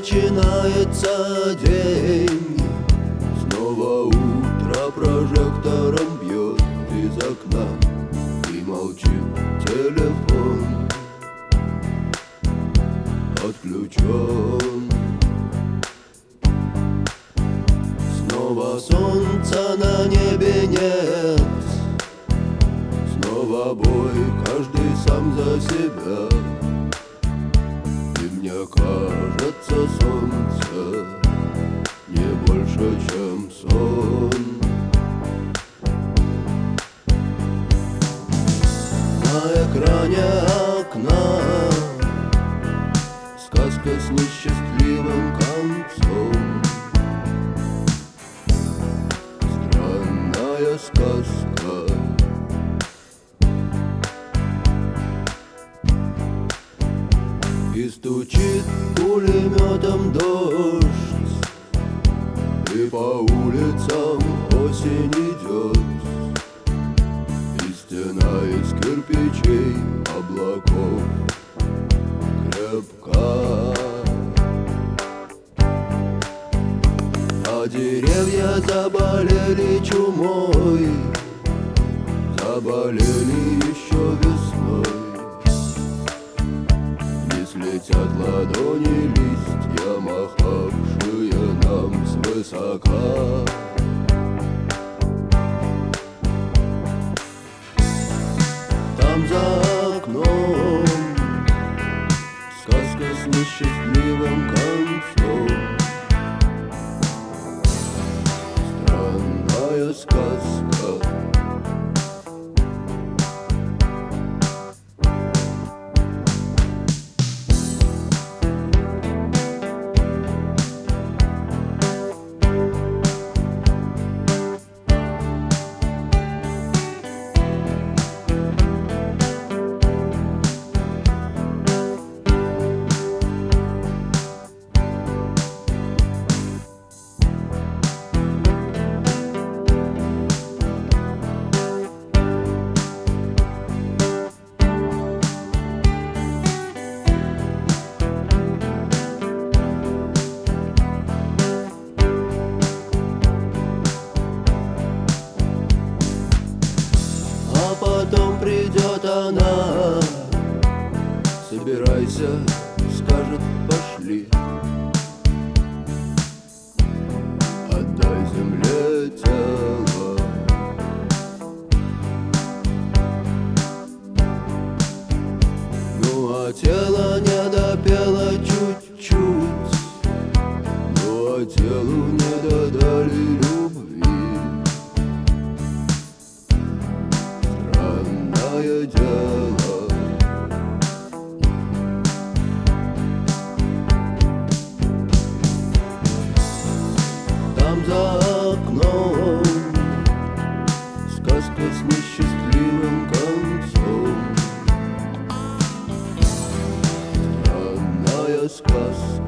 начинается день. Снова утро прожектором бьет из окна. И молчит телефон. Отключен. Снова солнца на небе нет. Снова бой, каждый сам за себя экране окна. Сказка с несчастливым концом. Странная сказка Заболели еще весной. Не слетят ладони листья, махавшие нам свысока она. Собирайся, скажет, пошли. Отдай земле тебя discuss.